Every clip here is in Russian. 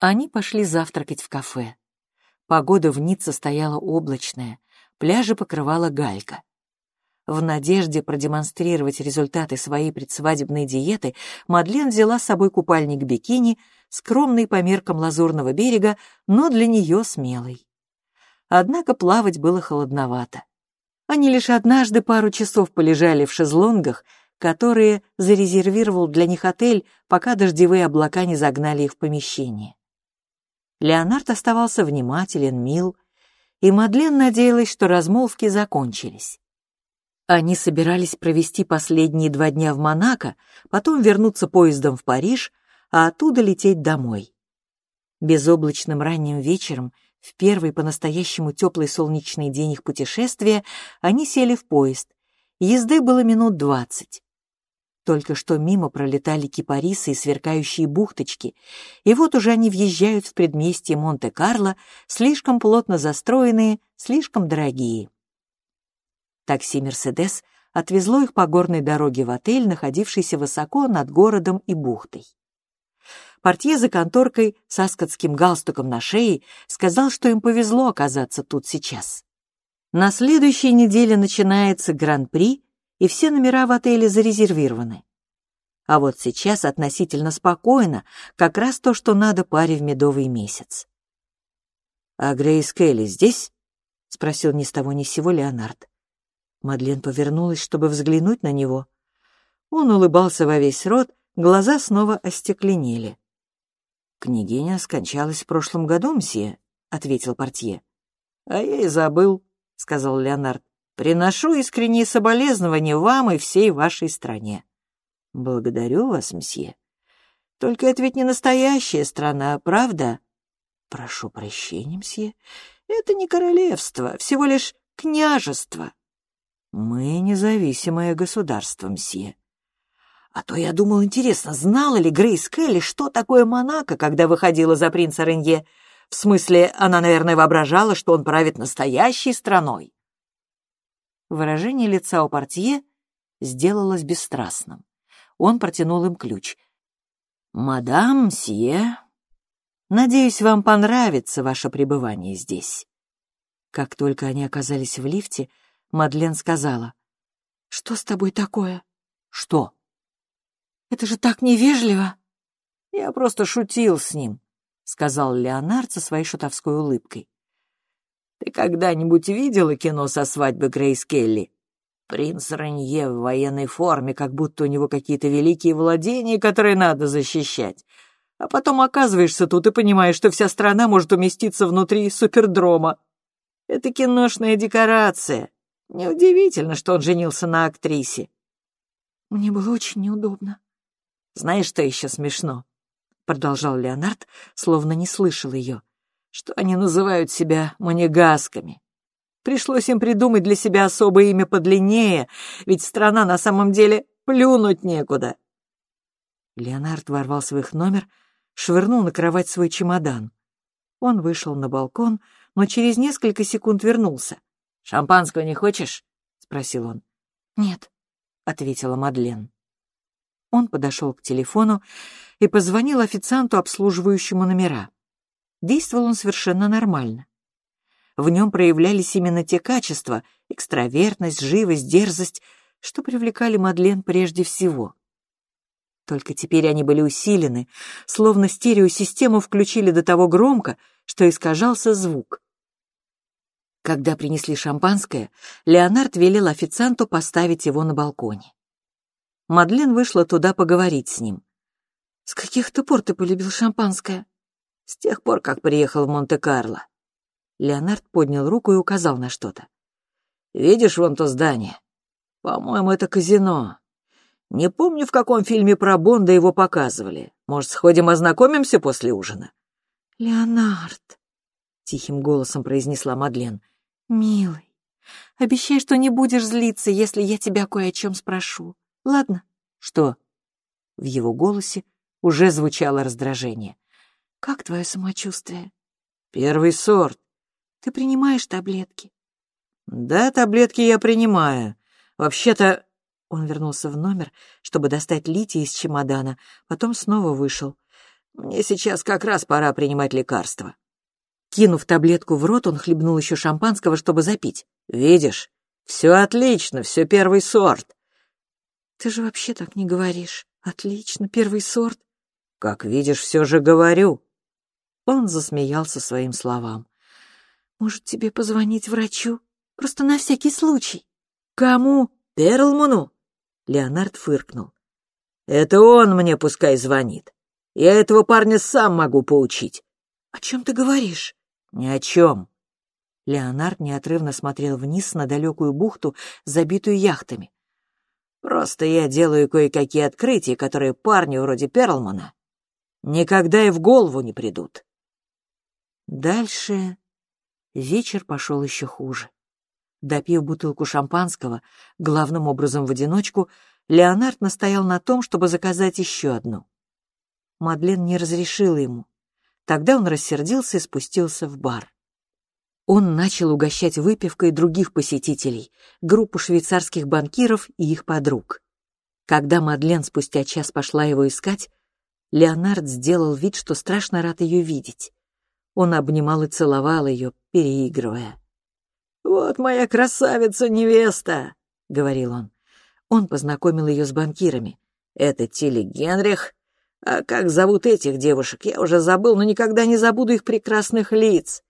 Они пошли завтракать в кафе. Погода в Ницце стояла облачная, пляжи покрывала галька. В надежде продемонстрировать результаты своей предсвадебной диеты, Мадлен взяла с собой купальник бикини, скромный по меркам лазурного берега, но для нее смелый. Однако плавать было холодновато. Они лишь однажды пару часов полежали в шезлонгах, которые зарезервировал для них отель, пока дождевые облака не загнали их в помещение. Леонард оставался внимателен, мил, и Мадлен надеялась, что размолвки закончились. Они собирались провести последние два дня в Монако, потом вернуться поездом в Париж, а оттуда лететь домой. Безоблачным ранним вечером, в первый по-настоящему теплый солнечный день их путешествия, они сели в поезд. Езды было минут двадцать. Только что мимо пролетали кипарисы и сверкающие бухточки, и вот уже они въезжают в предместье Монте-Карло, слишком плотно застроенные, слишком дорогие. Такси «Мерседес» отвезло их по горной дороге в отель, находившийся высоко над городом и бухтой. Портье за конторкой с аскотским галстуком на шее сказал, что им повезло оказаться тут сейчас. На следующей неделе начинается Гран-при, и все номера в отеле зарезервированы. А вот сейчас относительно спокойно, как раз то, что надо паре в медовый месяц. «А Грейс Келли здесь?» — спросил ни с того ни с сего Леонард. Мадлен повернулась, чтобы взглянуть на него. Он улыбался во весь рот, глаза снова остекленели. «Княгиня скончалась в прошлом году, мсье», — ответил портье. «А я и забыл», — сказал Леонард. Приношу искренние соболезнования вам и всей вашей стране. Благодарю вас, мсье. Только это ведь не настоящая страна, правда? Прошу прощения, мсье. Это не королевство, всего лишь княжество. Мы независимое государство, мсье. А то я думал, интересно, знала ли Грейс Келли, что такое Монако, когда выходила за принца Ренье? В смысле, она, наверное, воображала, что он правит настоящей страной. Выражение лица у портье сделалось бесстрастным. Он протянул им ключ. «Мадам Сье, надеюсь, вам понравится ваше пребывание здесь». Как только они оказались в лифте, Мадлен сказала. «Что с тобой такое?» «Что?» «Это же так невежливо!» «Я просто шутил с ним», — сказал Леонард со своей шутовской улыбкой. Ты когда-нибудь видела кино со свадьбы Грейс Келли? Принц Ранье в военной форме, как будто у него какие-то великие владения, которые надо защищать. А потом оказываешься тут и понимаешь, что вся страна может уместиться внутри супердрома. Это киношная декорация. Неудивительно, что он женился на актрисе. Мне было очень неудобно. Знаешь, что еще смешно? Продолжал Леонард, словно не слышал ее что они называют себя манегасками. Пришлось им придумать для себя особое имя подлиннее, ведь страна на самом деле плюнуть некуда. Леонард ворвался в их номер, швырнул на кровать свой чемодан. Он вышел на балкон, но через несколько секунд вернулся. «Шампанского не хочешь?» — спросил он. «Нет», — ответила Мадлен. Он подошел к телефону и позвонил официанту, обслуживающему номера. Действовал он совершенно нормально. В нем проявлялись именно те качества — экстравертность, живость, дерзость, что привлекали Мадлен прежде всего. Только теперь они были усилены, словно стереосистему включили до того громко, что искажался звук. Когда принесли шампанское, Леонард велел официанту поставить его на балконе. Мадлен вышла туда поговорить с ним. «С каких-то пор ты полюбил шампанское?» С тех пор, как приехал в Монте-Карло. Леонард поднял руку и указал на что-то. «Видишь вон то здание? По-моему, это казино. Не помню, в каком фильме про Бонда его показывали. Может, сходим ознакомимся после ужина?» «Леонард», — тихим голосом произнесла Мадлен, — «милый, обещай, что не будешь злиться, если я тебя кое о чем спрошу. Ладно?» «Что?» В его голосе уже звучало раздражение. Как твое самочувствие? Первый сорт. Ты принимаешь таблетки? Да, таблетки я принимаю. Вообще-то... Он вернулся в номер, чтобы достать литий из чемодана, потом снова вышел. Мне сейчас как раз пора принимать лекарства». Кинув таблетку в рот, он хлебнул еще шампанского, чтобы запить. «Видишь, все отлично, все первый сорт». «Ты же вообще так не говоришь. Отлично, первый сорт». «Как видишь, все же говорю». Он засмеялся своим словам. «Может, тебе позвонить врачу? Просто на всякий случай». «Кому? Перлману?» Леонард фыркнул. «Это он мне пускай звонит. Я этого парня сам могу поучить». «О чем ты говоришь?» «Ни о чем». Леонард неотрывно смотрел вниз на далекую бухту, забитую яхтами. «Просто я делаю кое-какие открытия, которые парню вроде Перлмана никогда и в голову не придут». Дальше вечер пошел еще хуже. Допив бутылку шампанского, главным образом в одиночку, Леонард настоял на том, чтобы заказать еще одну. Мадлен не разрешила ему. Тогда он рассердился и спустился в бар. Он начал угощать выпивкой других посетителей, группу швейцарских банкиров и их подруг. Когда Мадлен спустя час пошла его искать, Леонард сделал вид, что страшно рад ее видеть. Он обнимал и целовал ее, переигрывая. «Вот моя красавица-невеста!» — говорил он. Он познакомил ее с банкирами. «Это Тилли Генрих. А как зовут этих девушек, я уже забыл, но никогда не забуду их прекрасных лиц.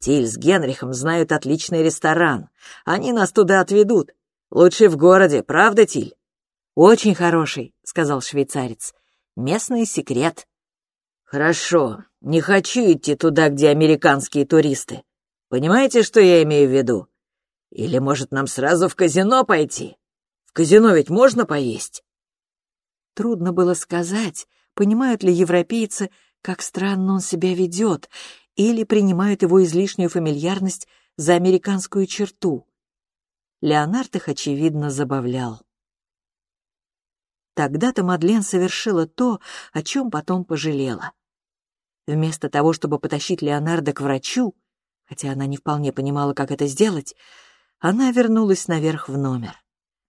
Тиль с Генрихом знают отличный ресторан. Они нас туда отведут. Лучший в городе, правда, Тиль?» «Очень хороший», — сказал швейцарец. «Местный секрет». «Хорошо. Не хочу идти туда, где американские туристы. Понимаете, что я имею в виду? Или, может, нам сразу в казино пойти? В казино ведь можно поесть?» Трудно было сказать, понимают ли европейцы, как странно он себя ведет, или принимают его излишнюю фамильярность за американскую черту. Леонард их, очевидно, забавлял. Тогда-то Мадлен совершила то, о чем потом пожалела. Вместо того, чтобы потащить Леонардо к врачу, Хотя она не вполне понимала, как это сделать, она вернулась наверх в номер.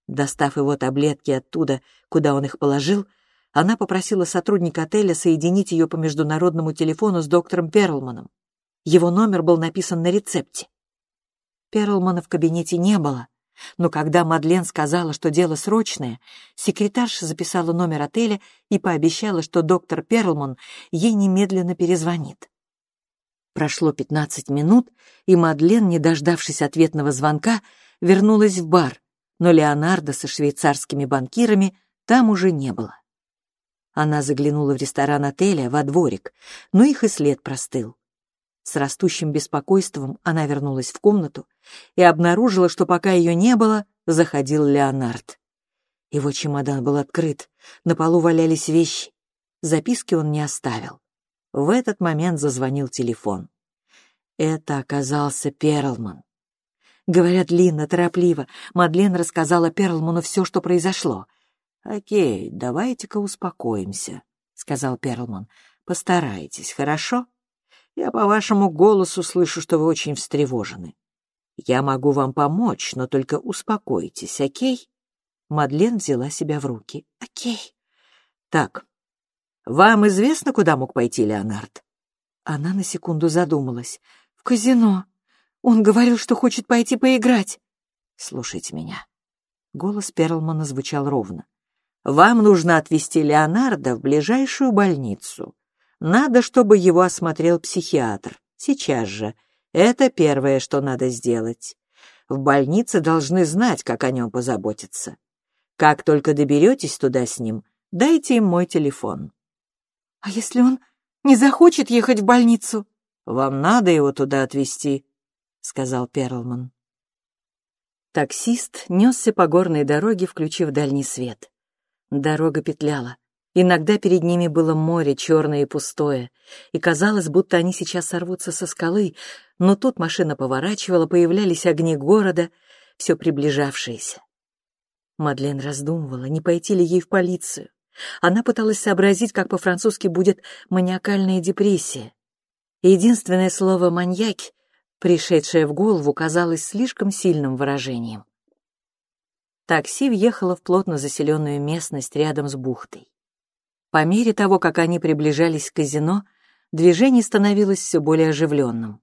Достав его таблетки оттуда, куда он их положил, она попросила сотрудника отеля соединить ее по международному телефону с доктором Перлманом. Его номер был написан на рецепте. Перлмана в кабинете не было, но когда Мадлен сказала, что дело срочное, секретарша записала номер отеля и пообещала, что доктор Перлман ей немедленно перезвонит. Прошло пятнадцать минут, и Мадлен, не дождавшись ответного звонка, вернулась в бар, но Леонардо со швейцарскими банкирами там уже не было. Она заглянула в ресторан отеля, во дворик, но их и след простыл. С растущим беспокойством она вернулась в комнату и обнаружила, что пока ее не было, заходил Леонард. Его чемодан был открыт, на полу валялись вещи. Записки он не оставил. В этот момент зазвонил телефон. Это оказался Перлман. Говорят, Линна торопливо. Мадлен рассказала Перлману все, что произошло. «Окей, давайте-ка успокоимся», — сказал Перлман. «Постарайтесь, хорошо? Я по вашему голосу слышу, что вы очень встревожены. Я могу вам помочь, но только успокойтесь, окей?» Мадлен взяла себя в руки. «Окей». «Так, вам известно, куда мог пойти Леонард?» Она на секунду задумалась. «В казино. Он говорил, что хочет пойти поиграть». «Слушайте меня». Голос Перлмана звучал ровно. «Вам нужно отвезти Леонарда в ближайшую больницу. Надо, чтобы его осмотрел психиатр. Сейчас же. Это первое, что надо сделать. В больнице должны знать, как о нем позаботиться. Как только доберетесь туда с ним, дайте им мой телефон. «А если он не захочет ехать в больницу?» «Вам надо его туда отвезти», — сказал Перлман. Таксист несся по горной дороге, включив дальний свет. Дорога петляла. Иногда перед ними было море, черное и пустое, и казалось, будто они сейчас сорвутся со скалы, но тут машина поворачивала, появлялись огни города, все приближавшиеся. Мадлен раздумывала, не пойти ли ей в полицию. Она пыталась сообразить, как по-французски будет «маниакальная депрессия». Единственное слово «маньяк», пришедшее в голову, казалось слишком сильным выражением. Такси въехало в плотно заселенную местность рядом с бухтой. По мере того, как они приближались к казино, движение становилось все более оживленным.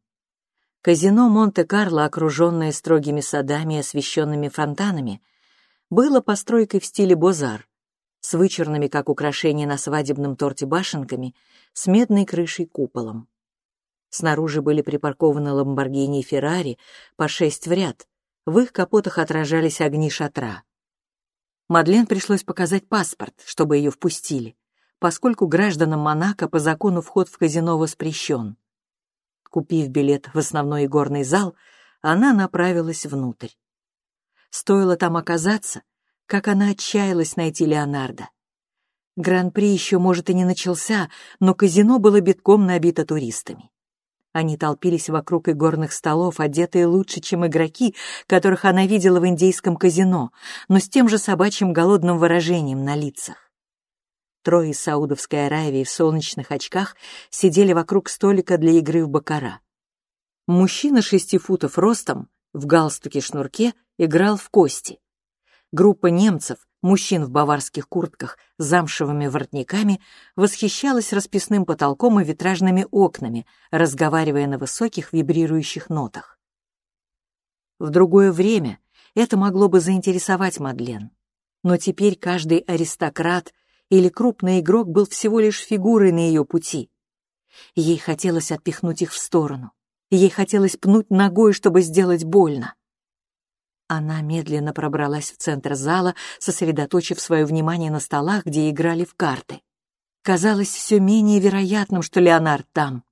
Казино Монте-Карло, окруженное строгими садами и освещенными фонтанами, было постройкой в стиле бозар, с вычурными, как украшение на свадебном торте, башенками, с медной крышей куполом. Снаружи были припаркованы Ламборгини и Феррари по шесть в ряд, в их капотах отражались огни шатра. Мадлен пришлось показать паспорт, чтобы ее впустили, поскольку гражданам Монако по закону вход в казино воспрещен. Купив билет в основной игорный зал, она направилась внутрь. Стоило там оказаться, как она отчаялась найти Леонардо. Гран-при еще, может, и не начался, но казино было битком набито туристами. Они толпились вокруг игорных столов, одетые лучше, чем игроки, которых она видела в индейском казино, но с тем же собачьим голодным выражением на лицах. Трое из Саудовской Аравии в солнечных очках сидели вокруг столика для игры в бакара. Мужчина шести футов ростом, в галстуке-шнурке, играл в кости. Группа немцев, мужчин в баварских куртках с замшевыми воротниками, восхищалась расписным потолком и витражными окнами, разговаривая на высоких вибрирующих нотах. В другое время это могло бы заинтересовать Мадлен. Но теперь каждый аристократ или крупный игрок был всего лишь фигурой на ее пути. Ей хотелось отпихнуть их в сторону. Ей хотелось пнуть ногой, чтобы сделать больно. Она медленно пробралась в центр зала, сосредоточив свое внимание на столах, где играли в карты. Казалось все менее вероятным, что Леонард там.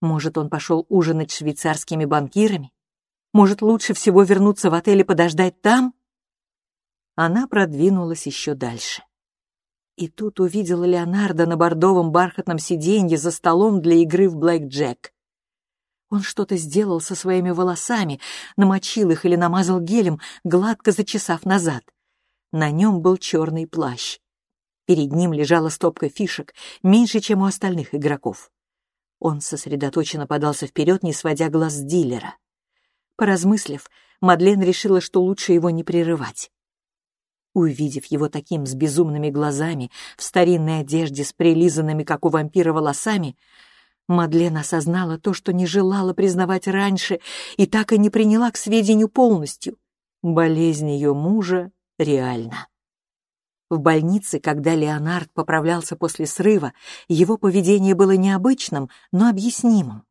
Может, он пошел ужинать с швейцарскими банкирами? Может, лучше всего вернуться в отель и подождать там? Она продвинулась еще дальше. И тут увидела Леонардо на бордовом бархатном сиденье за столом для игры в блэк-джек. Он что-то сделал со своими волосами, намочил их или намазал гелем, гладко зачесав назад. На нем был черный плащ. Перед ним лежала стопка фишек, меньше, чем у остальных игроков. Он сосредоточенно подался вперед, не сводя глаз с дилера. Поразмыслив, Мадлен решила, что лучше его не прерывать. Увидев его таким с безумными глазами, в старинной одежде с прилизанными, как у вампира, волосами, Мадлен осознала то, что не желала признавать раньше, и так и не приняла к сведению полностью. Болезнь ее мужа реальна. В больнице, когда Леонард поправлялся после срыва, его поведение было необычным, но объяснимым.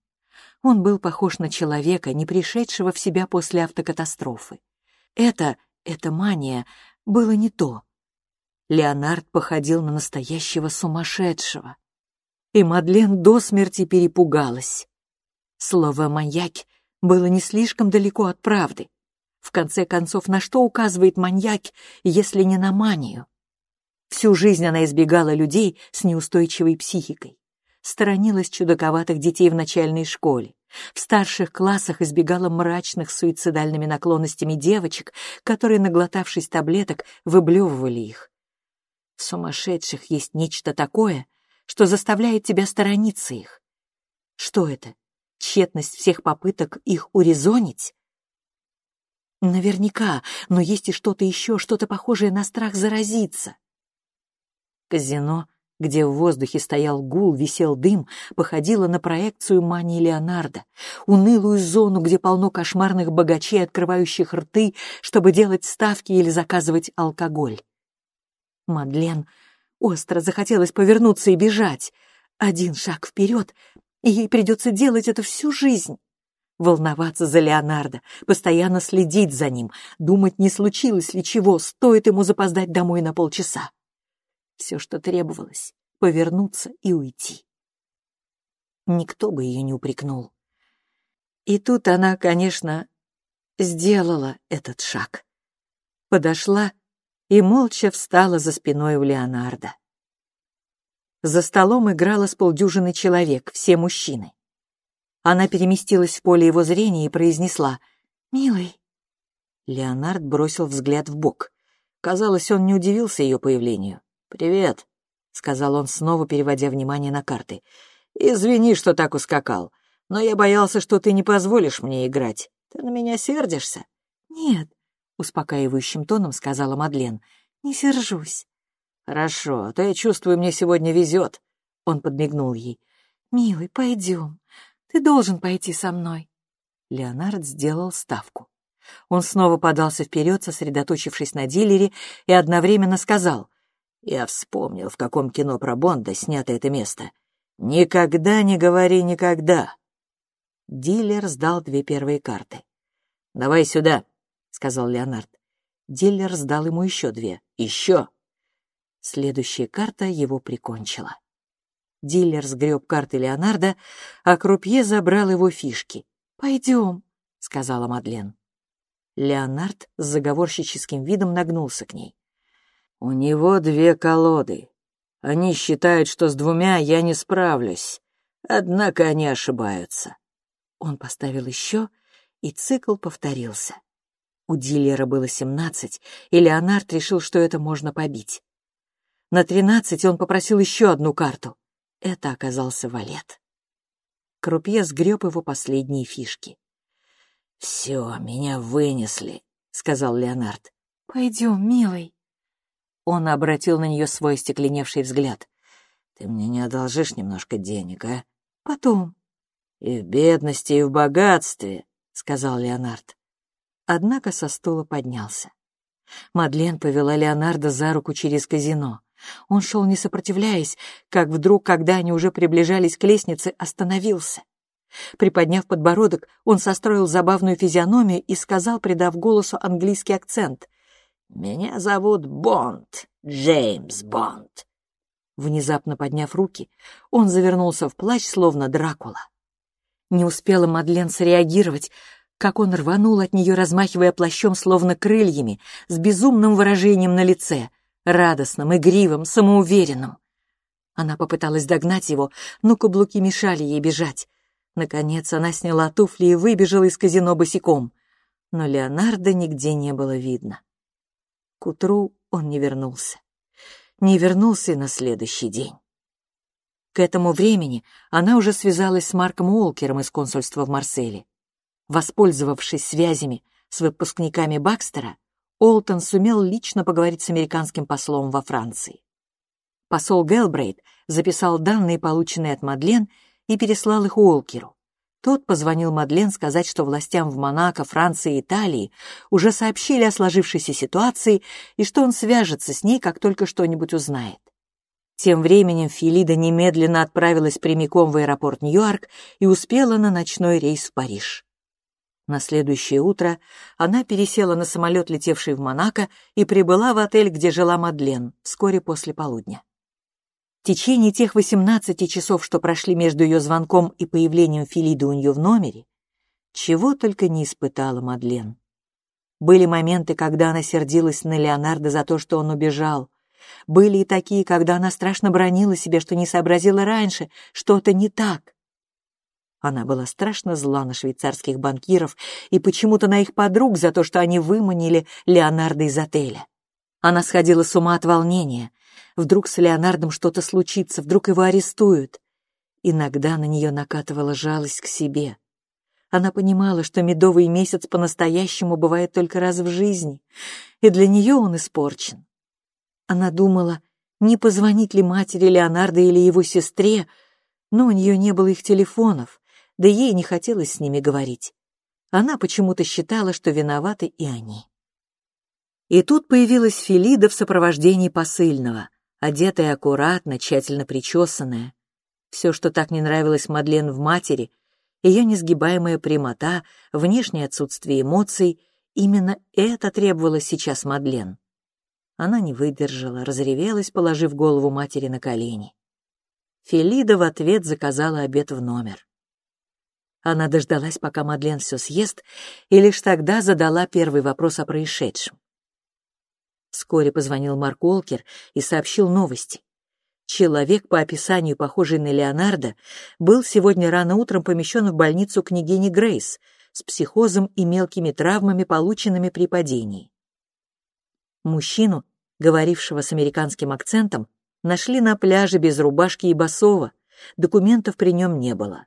Он был похож на человека, не пришедшего в себя после автокатастрофы. Это, эта мания, было не то. Леонард походил на настоящего сумасшедшего. И Мадлен до смерти перепугалась. Слово «маньяк» было не слишком далеко от правды. В конце концов, на что указывает маньяк, если не на манию? Всю жизнь она избегала людей с неустойчивой психикой. Сторонилась чудаковатых детей в начальной школе. В старших классах избегала мрачных суицидальными наклонностями девочек, которые, наглотавшись таблеток, выблевывали их. В сумасшедших есть нечто такое, что заставляет тебя сторониться их. Что это? Тщетность всех попыток их урезонить? Наверняка, но есть и что-то еще, что-то похожее на страх заразиться. Казино где в воздухе стоял гул, висел дым, походила на проекцию мании Леонардо, унылую зону, где полно кошмарных богачей, открывающих рты, чтобы делать ставки или заказывать алкоголь. Мадлен остро захотелось повернуться и бежать. Один шаг вперед, и ей придется делать это всю жизнь. Волноваться за Леонардо, постоянно следить за ним, думать, не случилось ли чего, стоит ему запоздать домой на полчаса. Все, что требовалось — повернуться и уйти. Никто бы ее не упрекнул. И тут она, конечно, сделала этот шаг. Подошла и молча встала за спиной у Леонардо. За столом играла с полдюжины человек, все мужчины. Она переместилась в поле его зрения и произнесла «Милый». Леонард бросил взгляд в бок. Казалось, он не удивился ее появлению. «Привет», — сказал он, снова переводя внимание на карты. «Извини, что так ускакал, но я боялся, что ты не позволишь мне играть. Ты на меня сердишься?» «Нет», — успокаивающим тоном сказала Мадлен, — «не сержусь. «Хорошо, а то я чувствую, мне сегодня везет», — он подмигнул ей. «Милый, пойдем. Ты должен пойти со мной». Леонард сделал ставку. Он снова подался вперед, сосредоточившись на дилере, и одновременно сказал. «Я вспомнил, в каком кино про Бонда снято это место. Никогда не говори никогда». Дилер сдал две первые карты. «Давай сюда», — сказал Леонард. Дилер сдал ему еще две. «Еще!» Следующая карта его прикончила. Дилер сгреб карты Леонарда, а крупье забрал его фишки. «Пойдем», — сказала Мадлен. Леонард с заговорщическим видом нагнулся к ней. «У него две колоды. Они считают, что с двумя я не справлюсь. Однако они ошибаются». Он поставил еще, и цикл повторился. У дилера было семнадцать, и Леонард решил, что это можно побить. На тринадцать он попросил еще одну карту. Это оказался валет. Крупье сгреб его последние фишки. «Все, меня вынесли», — сказал Леонард. «Пойдем, милый». Он обратил на нее свой стекленевший взгляд. «Ты мне не одолжишь немножко денег, а?» «Потом». «И в бедности, и в богатстве», — сказал Леонард. Однако со стула поднялся. Мадлен повела Леонарда за руку через казино. Он шел, не сопротивляясь, как вдруг, когда они уже приближались к лестнице, остановился. Приподняв подбородок, он состроил забавную физиономию и сказал, придав голосу английский акцент. «Меня зовут Бонд, Джеймс Бонд». Внезапно подняв руки, он завернулся в плащ, словно Дракула. Не успела Мадлен среагировать, как он рванул от нее, размахивая плащом, словно крыльями, с безумным выражением на лице, радостным, игривым, самоуверенным. Она попыталась догнать его, но каблуки мешали ей бежать. Наконец она сняла туфли и выбежала из казино босиком. Но Леонардо нигде не было видно. К утру он не вернулся. Не вернулся и на следующий день. К этому времени она уже связалась с Марком Уолкером из консульства в Марселе. Воспользовавшись связями с выпускниками Бакстера, Олтон сумел лично поговорить с американским послом во Франции. Посол Гелбрейт записал данные, полученные от Мадлен, и переслал их Уолкеру. Тот позвонил Мадлен сказать, что властям в Монако, Франции и Италии уже сообщили о сложившейся ситуации и что он свяжется с ней, как только что-нибудь узнает. Тем временем Филида немедленно отправилась прямиком в аэропорт Нью-Йорк и успела на ночной рейс в Париж. На следующее утро она пересела на самолет, летевший в Монако, и прибыла в отель, где жила Мадлен, вскоре после полудня. Течение тех 18 часов, что прошли между ее звонком и появлением Филиды у нее в номере, чего только не испытала Мадлен. Были моменты, когда она сердилась на Леонардо за то, что он убежал. Были и такие, когда она страшно бронила себя, что не сообразила раньше, что-то не так. Она была страшно зла на швейцарских банкиров и почему-то на их подруг за то, что они выманили Леонардо из отеля. Она сходила с ума от волнения, Вдруг с Леонардом что-то случится, вдруг его арестуют. Иногда на нее накатывала жалость к себе. Она понимала, что медовый месяц по-настоящему бывает только раз в жизни, и для нее он испорчен. Она думала, не позвонить ли матери Леонардо или его сестре, но у нее не было их телефонов, да ей не хотелось с ними говорить. Она почему-то считала, что виноваты и они. И тут появилась Филида в сопровождении посыльного одетая аккуратно, тщательно причесанная. Все, что так не нравилось Мадлен в матери, ее несгибаемая прямота, внешнее отсутствие эмоций, именно это требовалось сейчас Мадлен. Она не выдержала, разревелась, положив голову матери на колени. Фелида в ответ заказала обед в номер. Она дождалась, пока Мадлен все съест, и лишь тогда задала первый вопрос о происшедшем. Вскоре позвонил Марк Уолкер и сообщил новости. Человек, по описанию похожий на Леонардо, был сегодня рано утром помещен в больницу княгини Грейс с психозом и мелкими травмами, полученными при падении. Мужчину, говорившего с американским акцентом, нашли на пляже без рубашки и босого, документов при нем не было.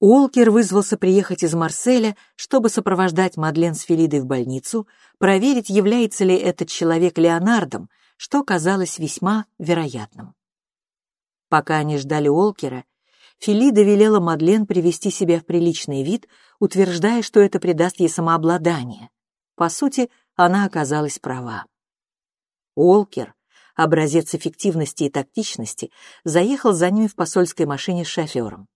Уолкер вызвался приехать из Марселя, чтобы сопровождать Мадлен с Филидой в больницу, проверить, является ли этот человек Леонардом, что казалось весьма вероятным. Пока они ждали Олкера, Филида велела Мадлен привести себя в приличный вид, утверждая, что это придаст ей самообладание. По сути, она оказалась права. Олкер, образец эффективности и тактичности, заехал за ними в посольской машине с шофером.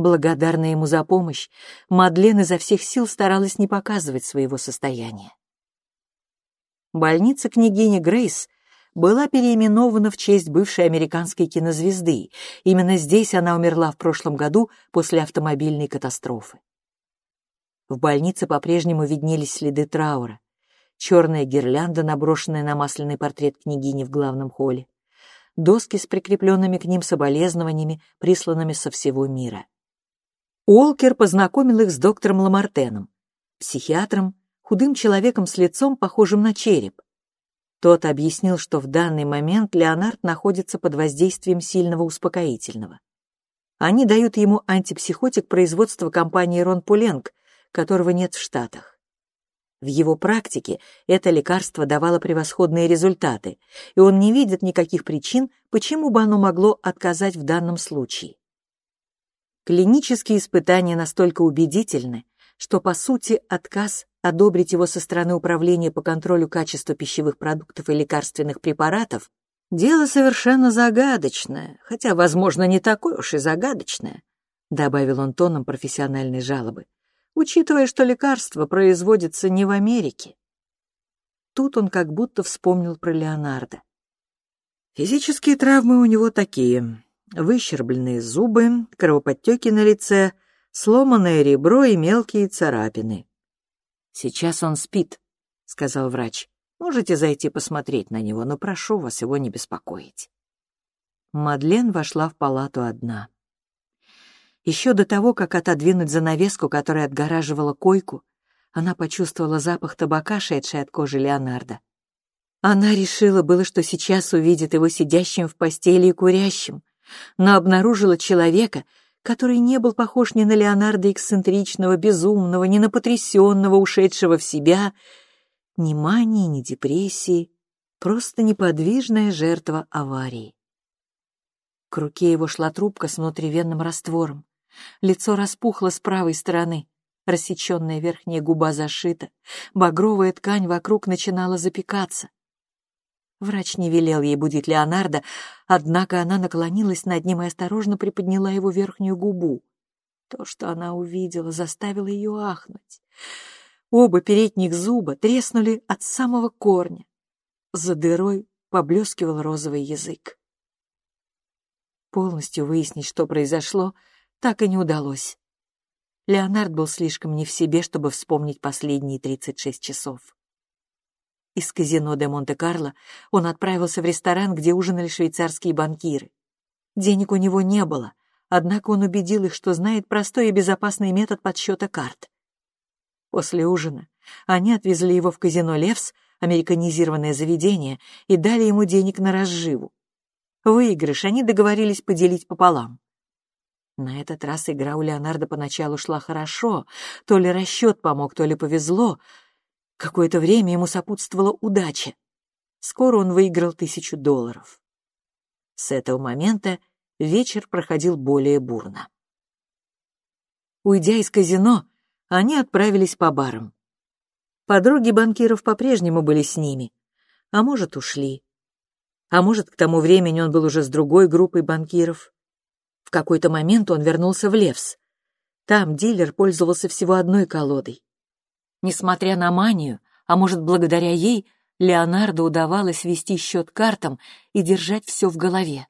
Благодарная ему за помощь, Мадлен изо всех сил старалась не показывать своего состояния. Больница княгини Грейс была переименована в честь бывшей американской кинозвезды. Именно здесь она умерла в прошлом году после автомобильной катастрофы. В больнице по-прежнему виднелись следы траура. Черная гирлянда, наброшенная на масляный портрет княгини в главном холле. Доски с прикрепленными к ним соболезнованиями, присланными со всего мира. Уолкер познакомил их с доктором Ламартеном, психиатром, худым человеком с лицом, похожим на череп. Тот объяснил, что в данный момент Леонард находится под воздействием сильного успокоительного. Они дают ему антипсихотик производства компании Рон Пуленг, которого нет в Штатах. В его практике это лекарство давало превосходные результаты, и он не видит никаких причин, почему бы оно могло отказать в данном случае. Клинические испытания настолько убедительны, что, по сути, отказ одобрить его со стороны Управления по контролю качества пищевых продуктов и лекарственных препаратов — дело совершенно загадочное, хотя, возможно, не такое уж и загадочное, — добавил он тоном профессиональной жалобы, учитывая, что лекарство производится не в Америке. Тут он как будто вспомнил про Леонардо. Физические травмы у него такие. Выщербленные зубы, кровоподтеки на лице, сломанное ребро и мелкие царапины. «Сейчас он спит», — сказал врач. «Можете зайти посмотреть на него, но прошу вас его не беспокоить». Мадлен вошла в палату одна. Еще до того, как отодвинуть занавеску, которая отгораживала койку, она почувствовала запах табака, шедший от кожи Леонардо. Она решила было, что сейчас увидит его сидящим в постели и курящим, но обнаружила человека, который не был похож ни на Леонардо эксцентричного, безумного, ни на потрясенного, ушедшего в себя, ни мании, ни депрессии, просто неподвижная жертва аварии. К руке его шла трубка с внутривенным раствором. Лицо распухло с правой стороны, рассеченная верхняя губа зашита, багровая ткань вокруг начинала запекаться. Врач не велел ей будить Леонардо, однако она наклонилась над ним и осторожно приподняла его верхнюю губу. То, что она увидела, заставило ее ахнуть. Оба передних зуба треснули от самого корня. За дырой поблескивал розовый язык. Полностью выяснить, что произошло, так и не удалось. Леонард был слишком не в себе, чтобы вспомнить последние 36 часов. Из казино де Монте-Карло он отправился в ресторан, где ужинали швейцарские банкиры. Денег у него не было, однако он убедил их, что знает простой и безопасный метод подсчета карт. После ужина они отвезли его в казино «Левс», американизированное заведение, и дали ему денег на разживу. Выигрыш они договорились поделить пополам. На этот раз игра у Леонардо поначалу шла хорошо, то ли расчет помог, то ли повезло — Какое-то время ему сопутствовала удача. Скоро он выиграл тысячу долларов. С этого момента вечер проходил более бурно. Уйдя из казино, они отправились по барам. Подруги банкиров по-прежнему были с ними, а может, ушли. А может, к тому времени он был уже с другой группой банкиров. В какой-то момент он вернулся в Левс. Там дилер пользовался всего одной колодой. Несмотря на манию, а может, благодаря ей, Леонардо удавалось вести счет картам и держать все в голове.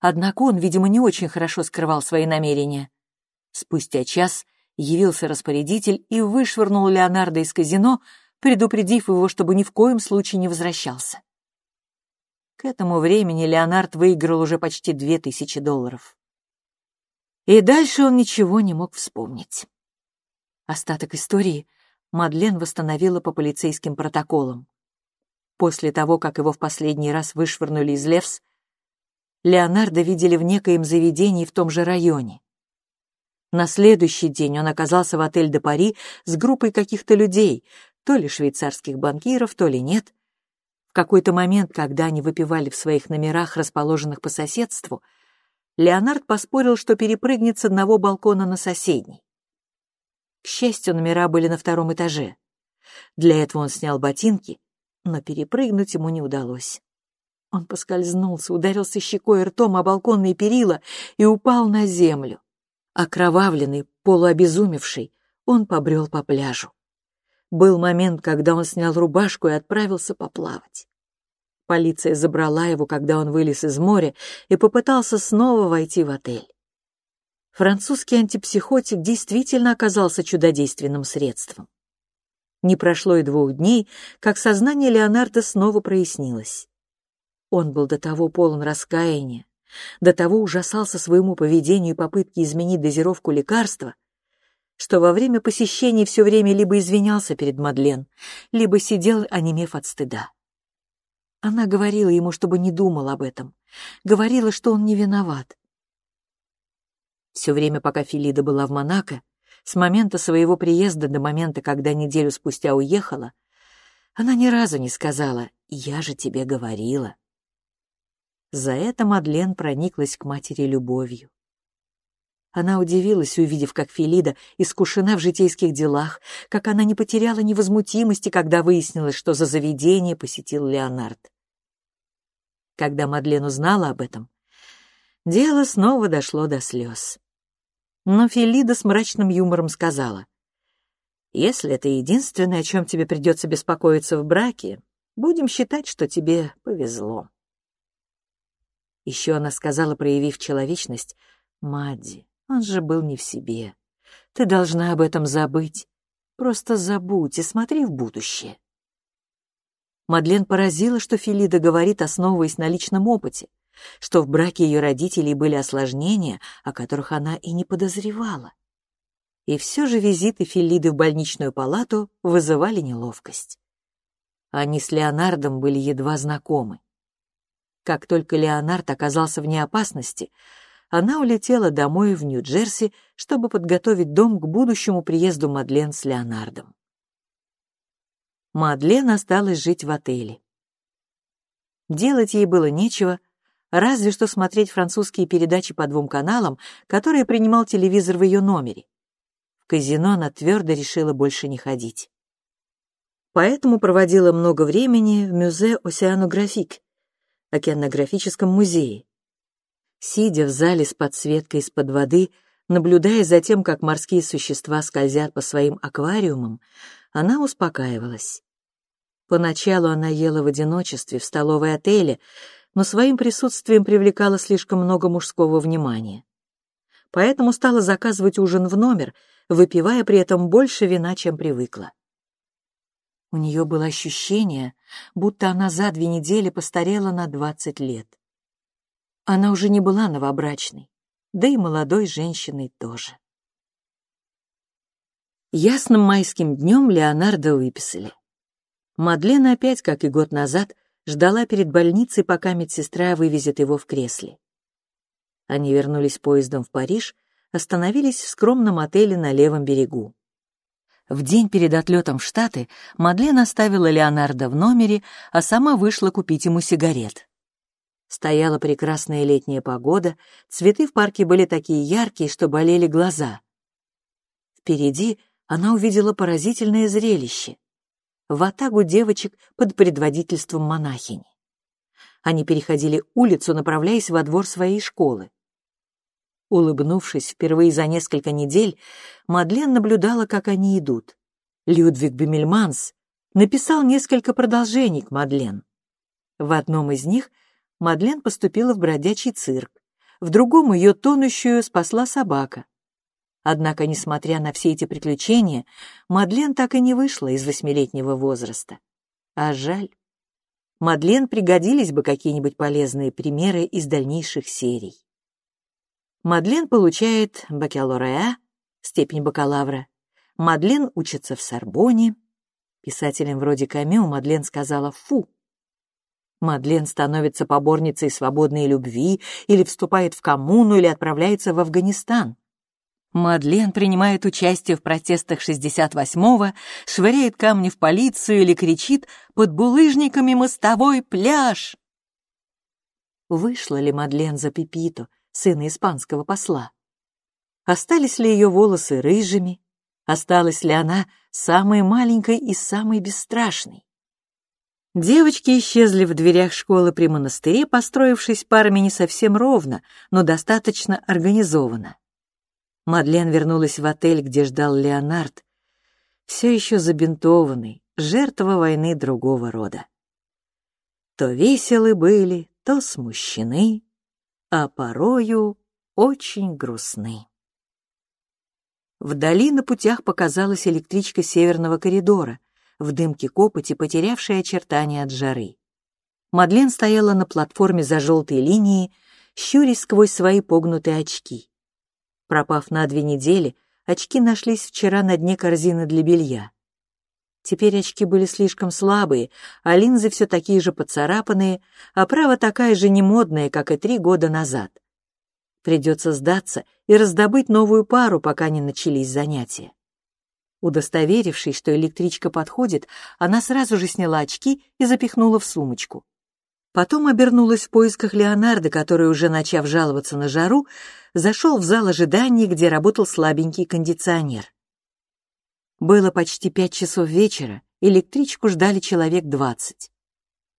Однако он, видимо, не очень хорошо скрывал свои намерения. Спустя час явился распорядитель и вышвырнул Леонардо из казино, предупредив его, чтобы ни в коем случае не возвращался. К этому времени Леонард выиграл уже почти две тысячи долларов. И дальше он ничего не мог вспомнить. Остаток истории Мадлен восстановила по полицейским протоколам. После того, как его в последний раз вышвырнули из Левс, Леонардо видели в некоем заведении в том же районе. На следующий день он оказался в отель де Пари с группой каких-то людей, то ли швейцарских банкиров, то ли нет. В какой-то момент, когда они выпивали в своих номерах, расположенных по соседству, Леонард поспорил, что перепрыгнет с одного балкона на соседний. К счастью, номера были на втором этаже. Для этого он снял ботинки, но перепрыгнуть ему не удалось. Он поскользнулся, ударился щекой и ртом о балконные перила и упал на землю. Окровавленный, полуобезумевший, он побрел по пляжу. Был момент, когда он снял рубашку и отправился поплавать. Полиция забрала его, когда он вылез из моря и попытался снова войти в отель. Французский антипсихотик действительно оказался чудодейственным средством. Не прошло и двух дней, как сознание Леонардо снова прояснилось. Он был до того полон раскаяния, до того ужасался своему поведению и попытке изменить дозировку лекарства, что во время посещений все время либо извинялся перед Мадлен, либо сидел, онемев от стыда. Она говорила ему, чтобы не думал об этом, говорила, что он не виноват. Все время, пока Филида была в Монако, с момента своего приезда до момента, когда неделю спустя уехала, она ни разу не сказала «я же тебе говорила». За это Мадлен прониклась к матери любовью. Она удивилась, увидев, как Филида искушена в житейских делах, как она не потеряла невозмутимости, когда выяснилось, что за заведение посетил Леонард. Когда Мадлен узнала об этом, дело снова дошло до слез. Но Филида с мрачным юмором сказала, «Если это единственное, о чем тебе придется беспокоиться в браке, будем считать, что тебе повезло». Еще она сказала, проявив человечность, «Мадди, он же был не в себе. Ты должна об этом забыть. Просто забудь и смотри в будущее». Мадлен поразила, что Филида говорит, основываясь на личном опыте, что в браке ее родителей были осложнения, о которых она и не подозревала. И все же визиты Филиды в больничную палату вызывали неловкость. Они с Леонардом были едва знакомы. Как только Леонард оказался вне опасности, она улетела домой в Нью-Джерси, чтобы подготовить дом к будущему приезду Мадлен с Леонардом. Мадлен осталась жить в отеле. Делать ей было нечего, разве что смотреть французские передачи по двум каналам, которые принимал телевизор в ее номере. В казино она твердо решила больше не ходить. Поэтому проводила много времени в музее Океанографик, океанографическом музее. Сидя в зале с подсветкой из-под воды, наблюдая за тем, как морские существа скользят по своим аквариумам, она успокаивалась. Поначалу она ела в одиночестве в столовой отеля, но своим присутствием привлекала слишком много мужского внимания. Поэтому стала заказывать ужин в номер, выпивая при этом больше вина, чем привыкла. У нее было ощущение, будто она за две недели постарела на двадцать лет. Она уже не была новобрачной, да и молодой женщиной тоже. Ясным майским днем Леонардо выписали. Мадлена опять, как и год назад, ждала перед больницей, пока медсестра вывезет его в кресле. Они вернулись поездом в Париж, остановились в скромном отеле на левом берегу. В день перед отлетом в Штаты Мадлен оставила Леонардо в номере, а сама вышла купить ему сигарет. Стояла прекрасная летняя погода, цветы в парке были такие яркие, что болели глаза. Впереди она увидела поразительное зрелище ватагу девочек под предводительством монахини. Они переходили улицу, направляясь во двор своей школы. Улыбнувшись впервые за несколько недель, Мадлен наблюдала, как они идут. Людвиг Бемельманс написал несколько продолжений к Мадлен. В одном из них Мадлен поступила в бродячий цирк, в другом ее тонущую спасла собака, Однако, несмотря на все эти приключения, Мадлен так и не вышла из восьмилетнего возраста. А жаль. Мадлен пригодились бы какие-нибудь полезные примеры из дальнейших серий. Мадлен получает бакалавра, степень бакалавра. Мадлен учится в Сорбоне. Писателям вроде Камю Мадлен сказала «фу». Мадлен становится поборницей свободной любви или вступает в коммуну или отправляется в Афганистан. Мадлен принимает участие в протестах 68-го, швыряет камни в полицию или кричит «Под булыжниками мостовой пляж!» Вышла ли Мадлен за Пипито, сына испанского посла? Остались ли ее волосы рыжими? Осталась ли она самой маленькой и самой бесстрашной? Девочки исчезли в дверях школы при монастыре, построившись парами не совсем ровно, но достаточно организованно. Мадлен вернулась в отель, где ждал Леонард, все еще забинтованный, жертва войны другого рода. То веселы были, то смущены, а порою очень грустны. Вдали на путях показалась электричка северного коридора, в дымке копоти, потерявшая очертания от жары. Мадлен стояла на платформе за желтой линией, щурясь сквозь свои погнутые очки. Пропав на две недели, очки нашлись вчера на дне корзины для белья. Теперь очки были слишком слабые, а линзы все такие же поцарапанные, а права такая же немодная, как и три года назад. Придется сдаться и раздобыть новую пару, пока не начались занятия. Удостоверившись, что электричка подходит, она сразу же сняла очки и запихнула в сумочку. Потом обернулась в поисках Леонардо, который, уже начав жаловаться на жару, зашел в зал ожидания, где работал слабенький кондиционер. Было почти пять часов вечера, электричку ждали человек двадцать.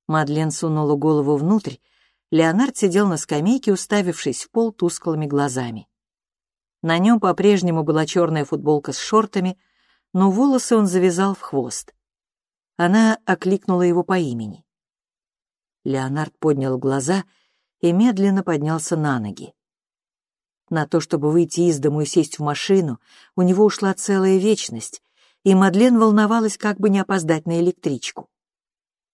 Мадлен сунула голову внутрь Леонард сидел на скамейке, уставившись в пол тусклыми глазами. На нем по-прежнему была черная футболка с шортами, но волосы он завязал в хвост. Она окликнула его по имени. Леонард поднял глаза и медленно поднялся на ноги. На то, чтобы выйти из дому и сесть в машину, у него ушла целая вечность, и Мадлен волновалась, как бы не опоздать на электричку.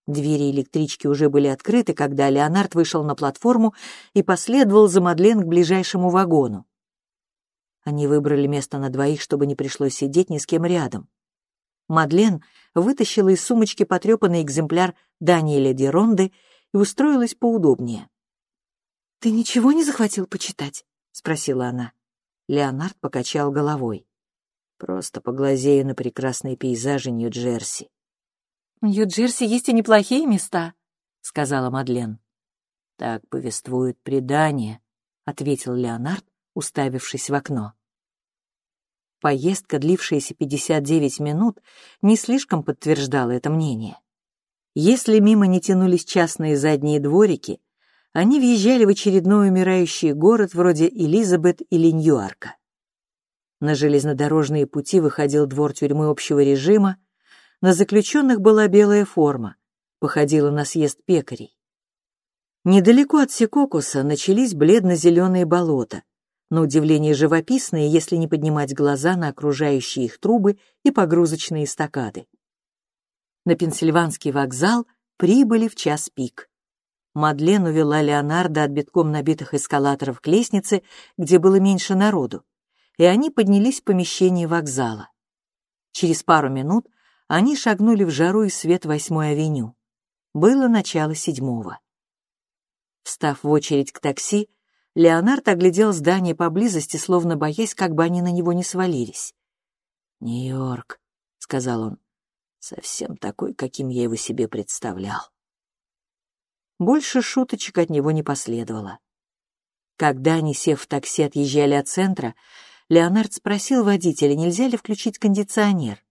Двери электрички уже были открыты, когда Леонард вышел на платформу и последовал за Мадлен к ближайшему вагону. Они выбрали место на двоих, чтобы не пришлось сидеть ни с кем рядом. Мадлен вытащила из сумочки потрепанный экземпляр Даниэля Деронды и устроилась поудобнее. «Ты ничего не захватил почитать?» — спросила она. Леонард покачал головой. «Просто поглазею на прекрасные пейзажи Нью-Джерси. «В Нью-Джерси есть и неплохие места», — сказала Мадлен. «Так повествует предание», — ответил Леонард, уставившись в окно. Поездка, длившаяся 59 минут, не слишком подтверждала это мнение. Если мимо не тянулись частные задние дворики, они въезжали в очередной умирающий город вроде Элизабет или Ньюарка. На железнодорожные пути выходил двор тюрьмы общего режима, на заключенных была белая форма, походила на съезд пекарей. Недалеко от Секокуса начались бледно-зеленые болота, на удивление живописные, если не поднимать глаза на окружающие их трубы и погрузочные эстакады. На Пенсильванский вокзал прибыли в час пик. Мадлен увела Леонардо от битком набитых эскалаторов к лестнице, где было меньше народу, и они поднялись в помещение вокзала. Через пару минут они шагнули в жару и свет восьмой авеню. Было начало седьмого. Встав в очередь к такси, Леонард оглядел здание поблизости, словно боясь, как бы они на него не свалились. «Нью-Йорк», — сказал он, — «совсем такой, каким я его себе представлял». Больше шуточек от него не последовало. Когда они, сев в такси, отъезжали от центра, Леонард спросил водителя, нельзя ли включить кондиционер.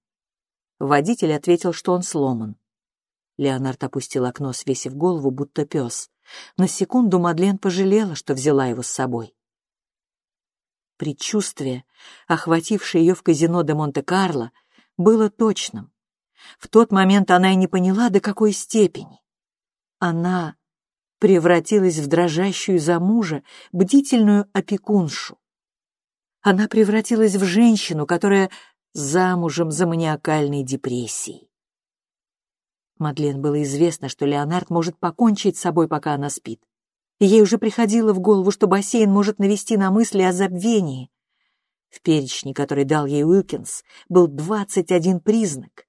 Водитель ответил, что он сломан. Леонард опустил окно, свесив голову, будто пес. На секунду Мадлен пожалела, что взяла его с собой. Предчувствие, охватившее ее в казино де Монте-Карло, было точным. В тот момент она и не поняла, до какой степени. Она превратилась в дрожащую за мужа, бдительную опекуншу. Она превратилась в женщину, которая замужем за маниакальной депрессией. Мадлен было известно, что Леонард может покончить с собой, пока она спит. Ей уже приходило в голову, что бассейн может навести на мысли о забвении. В перечне, который дал ей Уилкинс, был 21 признак.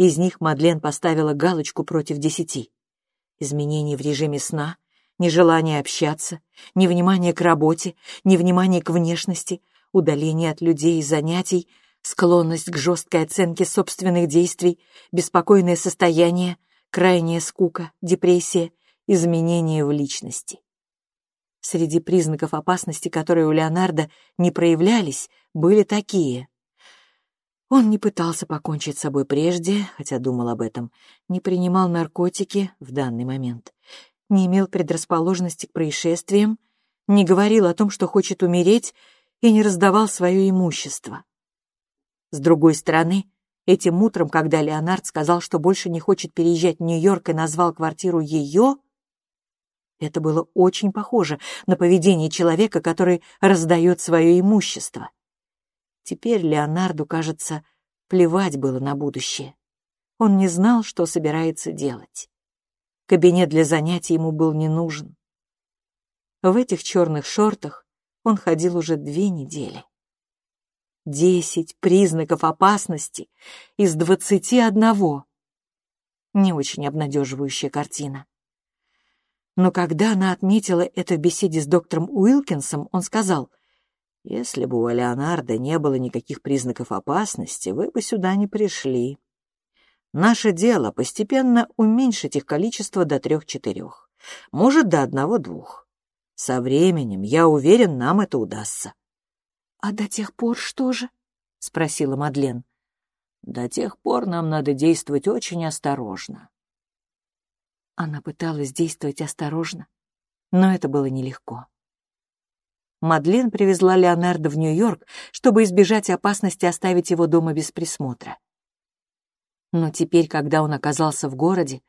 Из них Мадлен поставила галочку против десяти. Изменения в режиме сна, нежелание общаться, невнимание к работе, невнимание к внешности, удаление от людей и занятий, склонность к жесткой оценке собственных действий, беспокойное состояние, крайняя скука, депрессия, изменения в личности. Среди признаков опасности, которые у Леонардо не проявлялись, были такие. Он не пытался покончить с собой прежде, хотя думал об этом, не принимал наркотики в данный момент, не имел предрасположенности к происшествиям, не говорил о том, что хочет умереть, и не раздавал свое имущество. С другой стороны, этим утром, когда Леонард сказал, что больше не хочет переезжать в Нью-Йорк и назвал квартиру ее, это было очень похоже на поведение человека, который раздает свое имущество. Теперь Леонарду, кажется, плевать было на будущее. Он не знал, что собирается делать. Кабинет для занятий ему был не нужен. В этих черных шортах он ходил уже две недели. Десять признаков опасности из двадцати одного. Не очень обнадеживающая картина. Но когда она отметила это в беседе с доктором Уилкинсом, он сказал, «Если бы у Леонардо не было никаких признаков опасности, вы бы сюда не пришли. Наше дело постепенно уменьшить их количество до трех-четырех, может, до одного-двух. Со временем, я уверен, нам это удастся. — А до тех пор что же? — спросила Мадлен. — До тех пор нам надо действовать очень осторожно. Она пыталась действовать осторожно, но это было нелегко. Мадлен привезла Леонардо в Нью-Йорк, чтобы избежать опасности оставить его дома без присмотра. Но теперь, когда он оказался в городе,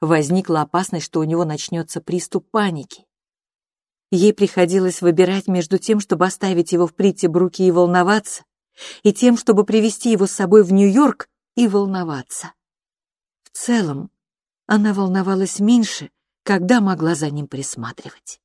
возникла опасность, что у него начнется приступ паники. Ей приходилось выбирать между тем, чтобы оставить его в Притти-Бруке и волноваться, и тем, чтобы привести его с собой в Нью-Йорк и волноваться. В целом, она волновалась меньше, когда могла за ним присматривать.